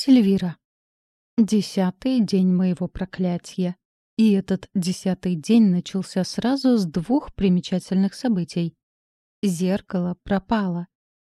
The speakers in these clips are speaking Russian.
Сильвира. Десятый день моего проклятия. И этот десятый день начался сразу с двух примечательных событий. Зеркало пропало.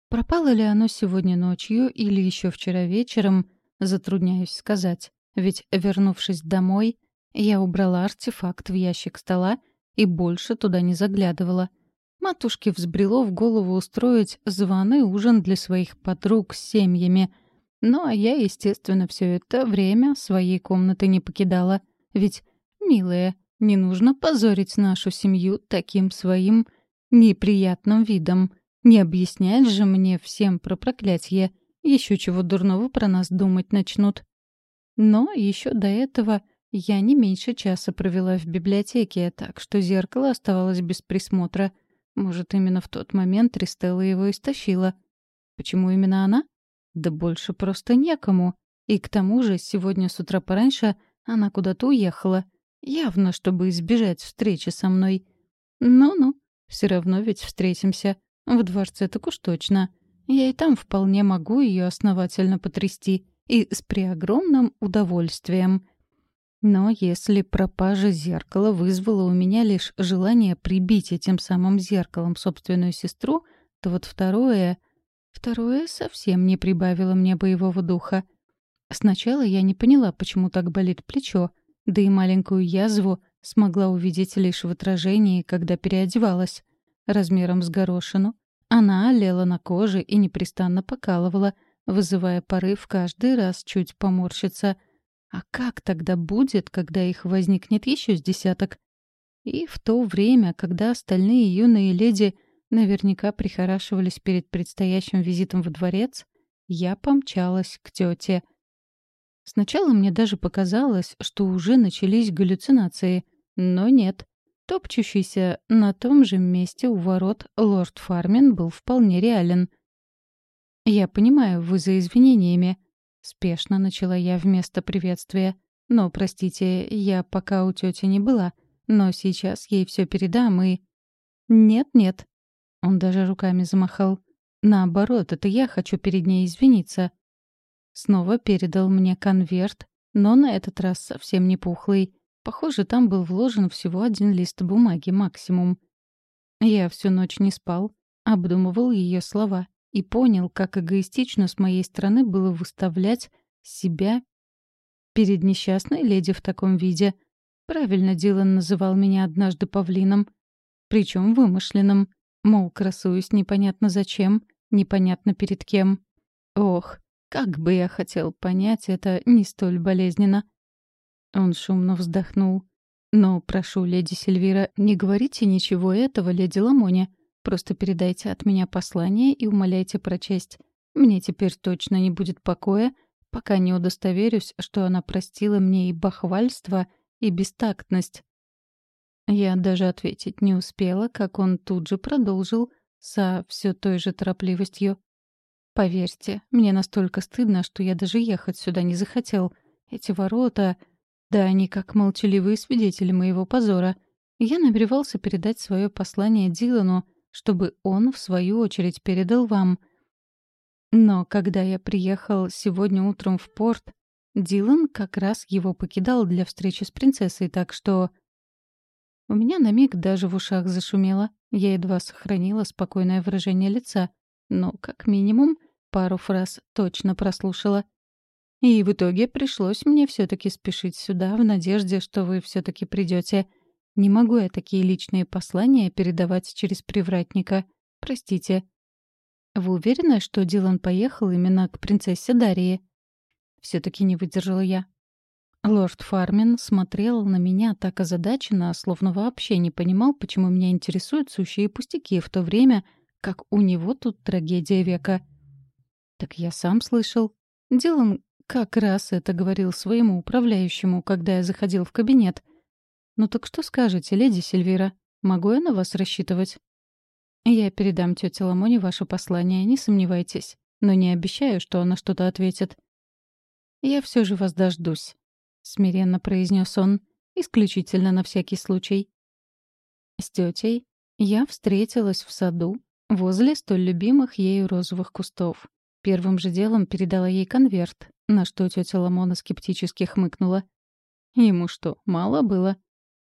Пропало ли оно сегодня ночью или еще вчера вечером, затрудняюсь сказать. Ведь, вернувшись домой, я убрала артефакт в ящик стола и больше туда не заглядывала. Матушке взбрело в голову устроить званый ужин для своих подруг с семьями — ну, а я, естественно, все это время своей комнаты не покидала. Ведь, милая, не нужно позорить нашу семью таким своим неприятным видом. Не объяснять же мне всем про проклятие. Еще чего дурного про нас думать начнут. Но еще до этого я не меньше часа провела в библиотеке, так что зеркало оставалось без присмотра. Может, именно в тот момент Ристелла его истощила. Почему именно она? Да больше просто некому. И к тому же сегодня с утра пораньше она куда-то уехала. Явно, чтобы избежать встречи со мной. Ну-ну, все равно ведь встретимся. В дворце так уж точно. Я и там вполне могу ее основательно потрясти. И с преогромным удовольствием. Но если пропажа зеркала вызвала у меня лишь желание прибить этим самым зеркалом собственную сестру, то вот второе Второе совсем не прибавило мне боевого духа. Сначала я не поняла, почему так болит плечо, да и маленькую язву смогла увидеть лишь в отражении, когда переодевалась. Размером с горошину она олела на коже и непрестанно покалывала, вызывая порыв каждый раз чуть поморщиться. А как тогда будет, когда их возникнет еще с десяток? И в то время, когда остальные юные леди — наверняка прихорашивались перед предстоящим визитом в дворец, я помчалась к тете. Сначала мне даже показалось, что уже начались галлюцинации, но нет. Топчущийся на том же месте у ворот лорд Фармин был вполне реален. «Я понимаю, вы за извинениями», — спешно начала я вместо приветствия. «Но, простите, я пока у тети не была, но сейчас ей все передам и...» «Нет-нет», он даже руками замахал. Наоборот, это я хочу перед ней извиниться. Снова передал мне конверт, но на этот раз совсем не пухлый. Похоже, там был вложен всего один лист бумаги максимум. Я всю ночь не спал, обдумывал ее слова и понял, как эгоистично с моей стороны было выставлять себя перед несчастной леди в таком виде. Правильно Дилан называл меня однажды павлином, причем вымышленным. Мол, красуюсь непонятно зачем, непонятно перед кем. Ох, как бы я хотел понять это не столь болезненно. Он шумно вздохнул. «Но, прошу, леди Сильвира, не говорите ничего этого, леди Ламоне. Просто передайте от меня послание и умоляйте прочесть. Мне теперь точно не будет покоя, пока не удостоверюсь, что она простила мне и бахвальство, и бестактность. Я даже ответить не успела, как он тут же продолжил со все той же торопливостью. «Поверьте, мне настолько стыдно, что я даже ехать сюда не захотел. Эти ворота... Да они как молчаливые свидетели моего позора. Я намеревался передать свое послание Дилану, чтобы он, в свою очередь, передал вам. Но когда я приехал сегодня утром в порт, Дилан как раз его покидал для встречи с принцессой, так что... У меня на миг даже в ушах зашумело. Я едва сохранила спокойное выражение лица, но, как минимум, пару фраз точно прослушала. И в итоге пришлось мне все таки спешить сюда в надежде, что вы все таки придете. Не могу я такие личные послания передавать через привратника. Простите. Вы уверены, что Дилан поехал именно к принцессе Дарьи? все таки не выдержала я. Лорд Фармин смотрел на меня так озадаченно, словно вообще не понимал, почему меня интересуют сущие пустяки, в то время как у него тут трагедия века. Так я сам слышал. Дилан как раз это говорил своему управляющему, когда я заходил в кабинет. «Ну так что скажете, леди Сильвира? Могу я на вас рассчитывать?» «Я передам тете Ламоне ваше послание, не сомневайтесь. Но не обещаю, что она что-то ответит. Я все же вас дождусь смиренно произнес он, исключительно на всякий случай. С тетей я встретилась в саду возле столь любимых ею розовых кустов. Первым же делом передала ей конверт, На что тетя Ламона скептически хмыкнула. Ему что, мало было?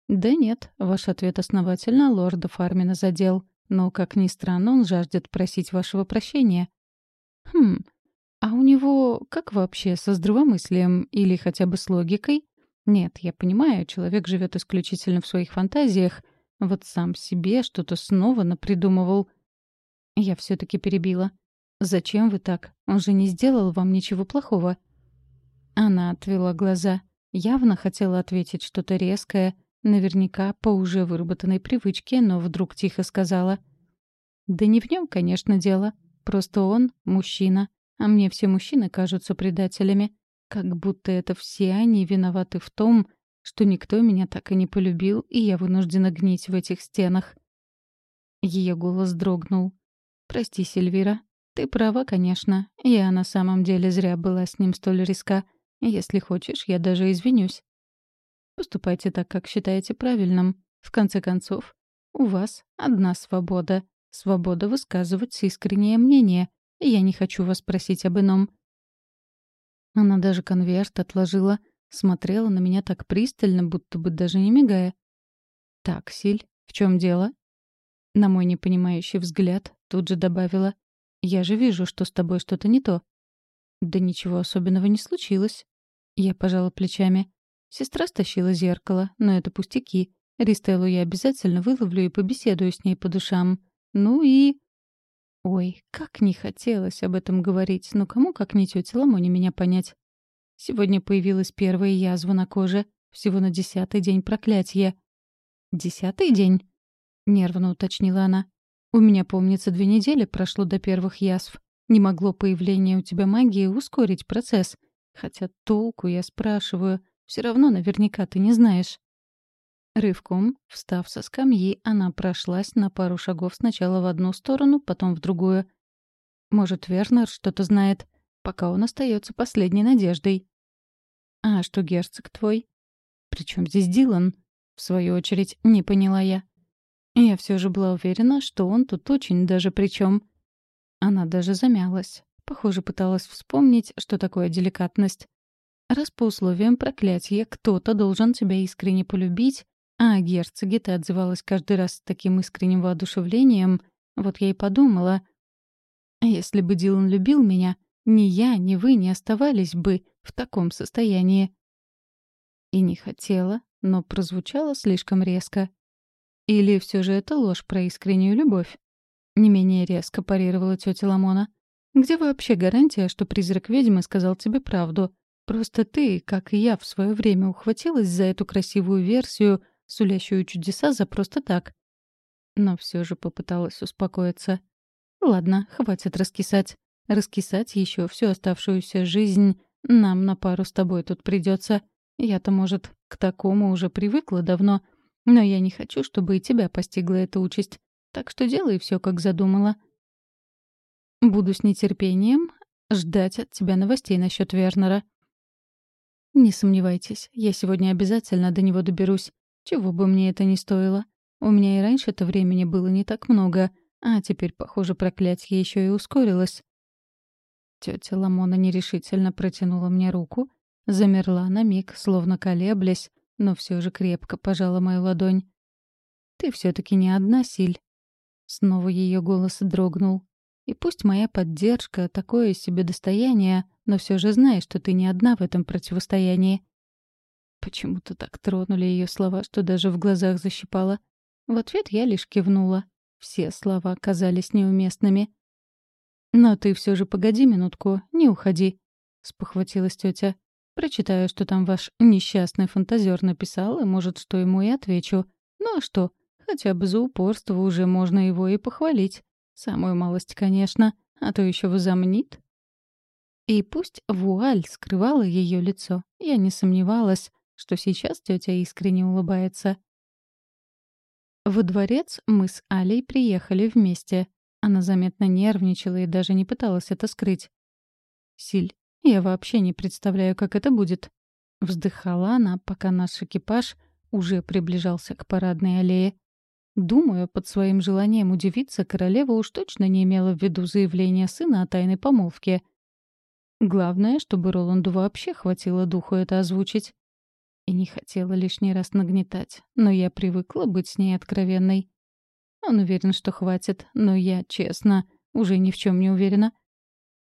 Да нет, ваш ответ основательно лорда Фармина задел. Но, как ни странно, он жаждет просить вашего прощения. Хм, а у него как вообще со здравомыслием или хотя бы с логикой? Нет, я понимаю, человек живет исключительно в своих фантазиях. Вот сам себе что-то снова напридумывал. Я все таки перебила. «Зачем вы так? Он же не сделал вам ничего плохого». Она отвела глаза. Явно хотела ответить что-то резкое, наверняка по уже выработанной привычке, но вдруг тихо сказала. «Да не в нем, конечно, дело. Просто он — мужчина, а мне все мужчины кажутся предателями. Как будто это все они виноваты в том, что никто меня так и не полюбил, и я вынуждена гнить в этих стенах». Ее голос дрогнул. «Прости, Сильвира, ты права, конечно. Я на самом деле зря была с ним столь риска. Если хочешь, я даже извинюсь. Поступайте так, как считаете правильным. В конце концов, у вас одна свобода. Свобода высказывать искреннее мнение. Я не хочу вас просить об ином. Она даже конверт отложила, смотрела на меня так пристально, будто бы даже не мигая. «Так, Силь, в чем дело?» На мой непонимающий взгляд тут же добавила. Я же вижу, что с тобой что-то не то». «Да ничего особенного не случилось». Я пожала плечами. Сестра стащила зеркало, но это пустяки. Ристеллу я обязательно выловлю и побеседую с ней по душам. Ну и... Ой, как не хотелось об этом говорить, но кому, как не тетя Ламоне, меня понять. Сегодня появилась первая язва на коже, всего на десятый день проклятия. «Десятый день?» — нервно уточнила она. У меня, помнится, две недели прошло до первых язв. Не могло появление у тебя магии ускорить процесс. Хотя толку, я спрашиваю, все равно наверняка ты не знаешь. Рывком, встав со скамьи, она прошлась на пару шагов сначала в одну сторону, потом в другую. Может, Вернер что-то знает, пока он остается последней надеждой. «А что герцог твой?» «Причем здесь Дилан?» В свою очередь, не поняла я. Я все же была уверена, что он тут очень даже при чем. Она даже замялась. Похоже, пыталась вспомнить, что такое деликатность. Раз по условиям проклятия кто-то должен тебя искренне полюбить, а о герцоге ты отзывалась каждый раз с таким искренним воодушевлением, вот я и подумала, если бы Дилан любил меня, ни я, ни вы не оставались бы в таком состоянии. И не хотела, но прозвучало слишком резко. Или все же это ложь про искреннюю любовь? Не менее резко парировала тетя Ламона. Где вообще гарантия, что призрак ведьмы сказал тебе правду? Просто ты, как и я в свое время, ухватилась за эту красивую версию, сулящую чудеса за просто так. Но все же попыталась успокоиться. Ладно, хватит раскисать. Раскисать еще всю оставшуюся жизнь нам на пару с тобой тут придется. Я-то, может, к такому уже привыкла давно — но я не хочу, чтобы и тебя постигла эта участь. Так что делай все, как задумала. Буду с нетерпением ждать от тебя новостей насчет Вернера. Не сомневайтесь, я сегодня обязательно до него доберусь, чего бы мне это ни стоило. У меня и раньше-то времени было не так много, а теперь, похоже, проклятие еще и ускорилось. Тетя Ламона нерешительно протянула мне руку, замерла на миг, словно колеблясь, но все же крепко пожала мою ладонь. «Ты все таки не одна, Силь». Снова ее голос дрогнул. «И пусть моя поддержка — такое себе достояние, но все же знай, что ты не одна в этом противостоянии». Почему-то так тронули ее слова, что даже в глазах защипала. В ответ я лишь кивнула. Все слова казались неуместными. «Но ты все же погоди минутку, не уходи», — спохватилась тетя. Прочитаю, что там ваш несчастный фантазер написал, и, может, что ему и отвечу. Ну а что? Хотя бы за упорство уже можно его и похвалить. Самую малость, конечно, а то еще возомнит. И пусть вуаль скрывала ее лицо, я не сомневалась, что сейчас тетя искренне улыбается. Во дворец мы с Алей приехали вместе. Она заметно нервничала и даже не пыталась это скрыть. «Силь, я вообще не представляю, как это будет. Вздыхала она, пока наш экипаж уже приближался к парадной аллее. Думаю, под своим желанием удивиться королева уж точно не имела в виду заявление сына о тайной помолвке. Главное, чтобы Роланду вообще хватило духу это озвучить. И не хотела лишний раз нагнетать, но я привыкла быть с ней откровенной. Он уверен, что хватит, но я, честно, уже ни в чем не уверена.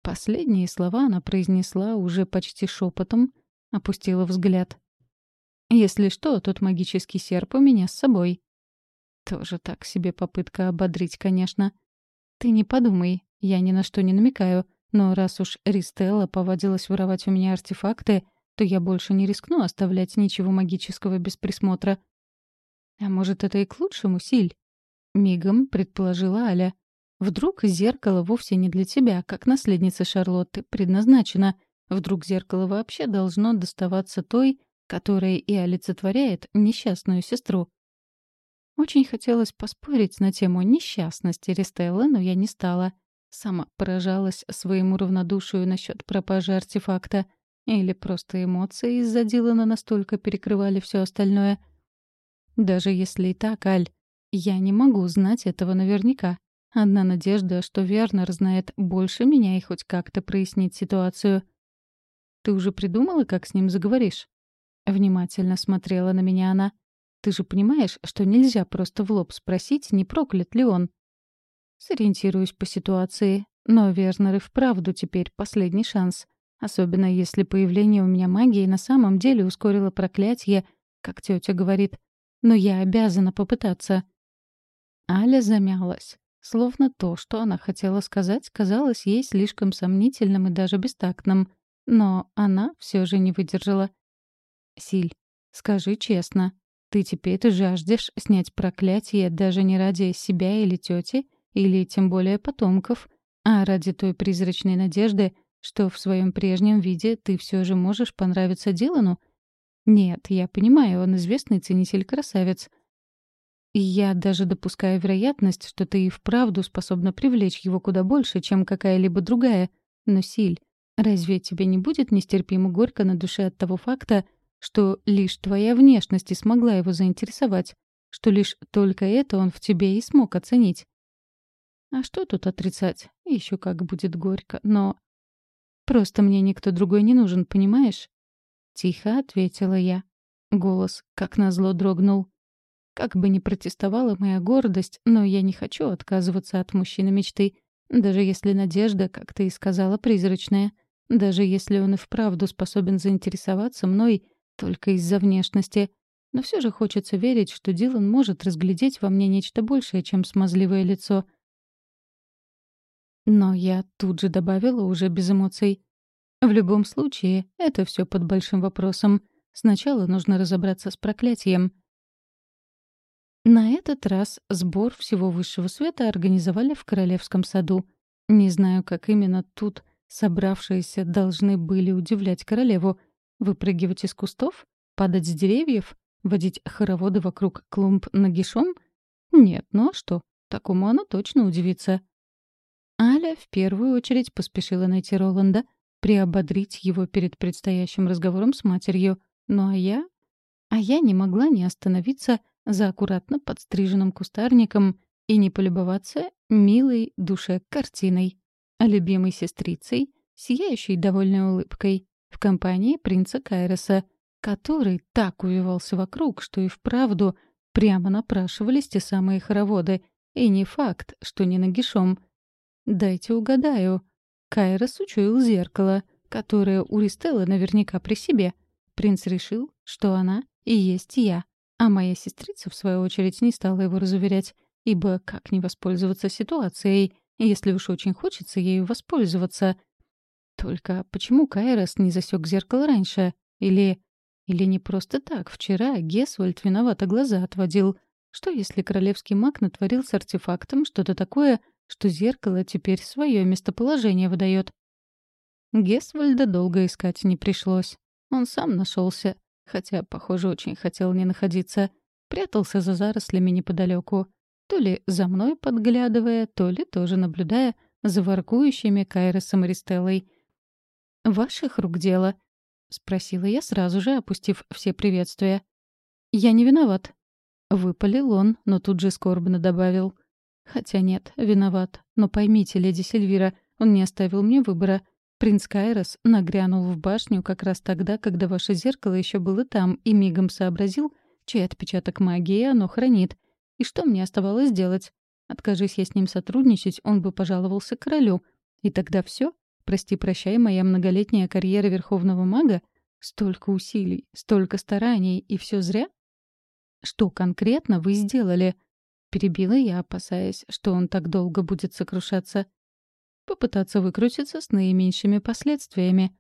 Последние слова она произнесла уже почти шепотом, опустила взгляд. «Если что, тот магический серп у меня с собой». Тоже так себе попытка ободрить, конечно. «Ты не подумай, я ни на что не намекаю, но раз уж Ристелла повадилась воровать у меня артефакты, то я больше не рискну оставлять ничего магического без присмотра». «А может, это и к лучшему, Силь?» — мигом предположила Аля. Вдруг зеркало вовсе не для тебя, как наследница Шарлотты, предназначено. Вдруг зеркало вообще должно доставаться той, которая и олицетворяет несчастную сестру. Очень хотелось поспорить на тему несчастности Ристеллы, но я не стала. Сама поражалась своему равнодушию насчет пропажи артефакта. Или просто эмоции из-за Дилана настолько перекрывали все остальное. Даже если и так, Аль, я не могу знать этого наверняка. Одна надежда, что Вернер знает больше меня и хоть как-то прояснить ситуацию. «Ты уже придумала, как с ним заговоришь?» Внимательно смотрела на меня она. «Ты же понимаешь, что нельзя просто в лоб спросить, не проклят ли он?» Сориентируюсь по ситуации, но Вернер и вправду теперь последний шанс. Особенно если появление у меня магии на самом деле ускорило проклятие, как тетя говорит. Но я обязана попытаться. Аля замялась. Словно то, что она хотела сказать, казалось ей слишком сомнительным и даже бестактным. Но она все же не выдержала. «Силь, скажи честно, ты теперь жаждешь снять проклятие даже не ради себя или тети, или тем более потомков, а ради той призрачной надежды, что в своем прежнем виде ты все же можешь понравиться Дилану? Нет, я понимаю, он известный ценитель-красавец — я даже допускаю вероятность, что ты и вправду способна привлечь его куда больше, чем какая-либо другая. Но, Силь, разве тебе не будет нестерпимо горько на душе от того факта, что лишь твоя внешность и смогла его заинтересовать, что лишь только это он в тебе и смог оценить? А что тут отрицать? Еще как будет горько, но... Просто мне никто другой не нужен, понимаешь? Тихо ответила я. Голос, как назло, дрогнул. Как бы ни протестовала моя гордость, но я не хочу отказываться от мужчины мечты, даже если надежда, как ты и сказала, призрачная. Даже если он и вправду способен заинтересоваться мной только из-за внешности. Но все же хочется верить, что Дилан может разглядеть во мне нечто большее, чем смазливое лицо. Но я тут же добавила уже без эмоций. В любом случае, это все под большим вопросом. Сначала нужно разобраться с проклятием — на этот раз сбор всего высшего света организовали в Королевском саду. Не знаю, как именно тут собравшиеся должны были удивлять королеву. Выпрыгивать из кустов? Падать с деревьев? Водить хороводы вокруг клумб нагишом? Нет, ну а что? Такому она точно удивится. Аля в первую очередь поспешила найти Роланда, приободрить его перед предстоящим разговором с матерью. Ну а я? А я не могла не остановиться за аккуратно подстриженным кустарником и не полюбоваться милой душе картиной, а любимой сестрицей, сияющей довольной улыбкой, в компании принца Кайроса, который так увивался вокруг, что и вправду прямо напрашивались те самые хороводы, и не факт, что не нагишом. Дайте угадаю. Кайрос учуял зеркало, которое у Ристеллы наверняка при себе. Принц решил, что она и есть я. А моя сестрица, в свою очередь, не стала его разуверять, ибо как не воспользоваться ситуацией, если уж очень хочется ею воспользоваться? Только почему Кайрос не засек зеркало раньше? Или... Или не просто так? Вчера Гесвальд виновато глаза отводил. Что если королевский маг натворил с артефактом что-то такое, что зеркало теперь свое местоположение выдает? Гесвальда долго искать не пришлось. Он сам нашелся хотя, похоже, очень хотел не находиться. Прятался за зарослями неподалеку, то ли за мной подглядывая, то ли тоже наблюдая за воркующими Кайросом и Ристеллой. «Ваших рук дело?» — спросила я сразу же, опустив все приветствия. «Я не виноват». Выпалил он, но тут же скорбно добавил. «Хотя нет, виноват. Но поймите, леди Сильвира, он не оставил мне выбора. Принц Кайрос нагрянул в башню как раз тогда, когда ваше зеркало еще было там, и мигом сообразил, чей отпечаток магии оно хранит. И что мне оставалось делать? Откажись я с ним сотрудничать, он бы пожаловался королю. И тогда все. Прости-прощай, моя многолетняя карьера верховного мага? Столько усилий, столько стараний, и все зря? Что конкретно вы сделали? Перебила я, опасаясь, что он так долго будет сокрушаться попытаться выкрутиться с наименьшими последствиями.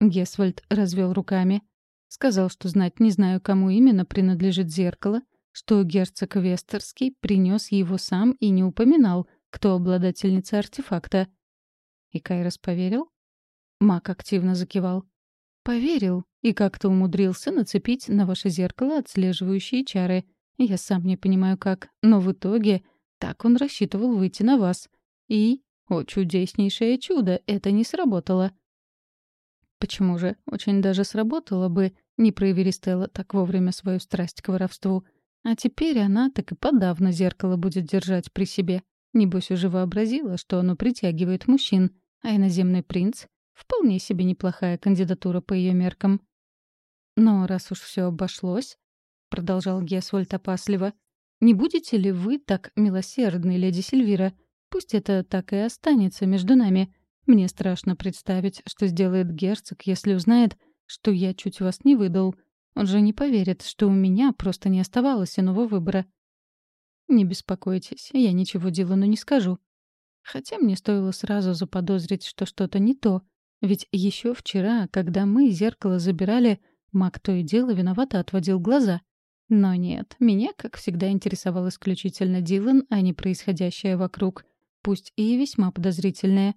Гесвальд развел руками. Сказал, что знать не знаю, кому именно принадлежит зеркало, что герцог Вестерский принес его сам и не упоминал, кто обладательница артефакта. И Кайрос поверил? Мак активно закивал. Поверил и как-то умудрился нацепить на ваше зеркало отслеживающие чары. Я сам не понимаю как, но в итоге так он рассчитывал выйти на вас. И о, чудеснейшее чудо, это не сработало. Почему же? Очень даже сработало бы, не проявили Стелла так вовремя свою страсть к воровству. А теперь она так и подавно зеркало будет держать при себе. Небось уже вообразила, что оно притягивает мужчин, а иноземный принц — вполне себе неплохая кандидатура по ее меркам. «Но раз уж все обошлось», — продолжал Гесвольд опасливо, — «не будете ли вы так милосердны, леди Сильвира?» Пусть это так и останется между нами. Мне страшно представить, что сделает герцог, если узнает, что я чуть вас не выдал. Он же не поверит, что у меня просто не оставалось иного выбора. Не беспокойтесь, я ничего Дилану не скажу. Хотя мне стоило сразу заподозрить, что что-то не то. Ведь еще вчера, когда мы зеркало забирали, маг то и дело виновато отводил глаза. Но нет, меня, как всегда, интересовал исключительно Дилан, а не происходящее вокруг — пусть и весьма подозрительное.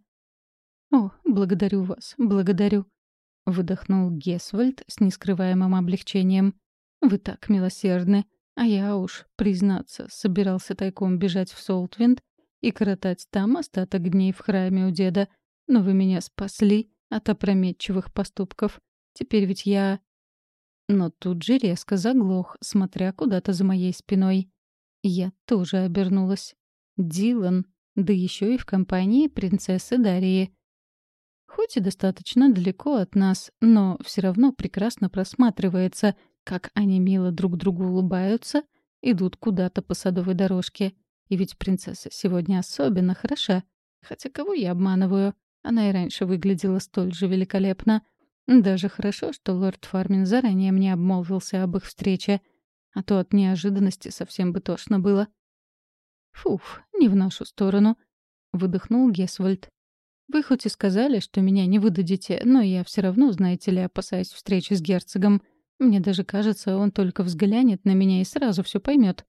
«О, благодарю вас, благодарю», — выдохнул Гесвальд с нескрываемым облегчением. «Вы так милосердны, а я уж, признаться, собирался тайком бежать в Солтвинд и коротать там остаток дней в храме у деда, но вы меня спасли от опрометчивых поступков. Теперь ведь я...» Но тут же резко заглох, смотря куда-то за моей спиной. Я тоже обернулась. Дилан да еще и в компании принцессы Дарьи. Хоть и достаточно далеко от нас, но все равно прекрасно просматривается, как они мило друг другу улыбаются, идут куда-то по садовой дорожке. И ведь принцесса сегодня особенно хороша. Хотя кого я обманываю? Она и раньше выглядела столь же великолепно. Даже хорошо, что лорд Фармин заранее мне обмолвился об их встрече. А то от неожиданности совсем бы тошно было. «Фуф, не в нашу сторону», — выдохнул Гесвальд. «Вы хоть и сказали, что меня не выдадите, но я все равно, знаете ли, опасаюсь встречи с герцогом. Мне даже кажется, он только взглянет на меня и сразу все поймет.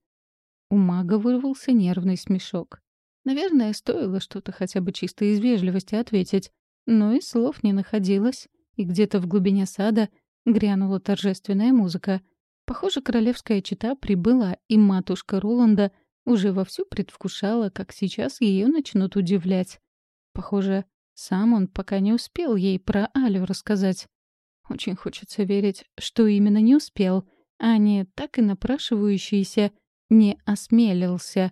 У мага вырвался нервный смешок. Наверное, стоило что-то хотя бы чисто из вежливости ответить, но и слов не находилось, и где-то в глубине сада грянула торжественная музыка. Похоже, королевская чита прибыла, и матушка Роланда уже вовсю предвкушала, как сейчас ее начнут удивлять. Похоже, сам он пока не успел ей про Алю рассказать. Очень хочется верить, что именно не успел, а не так и напрашивающийся не осмелился.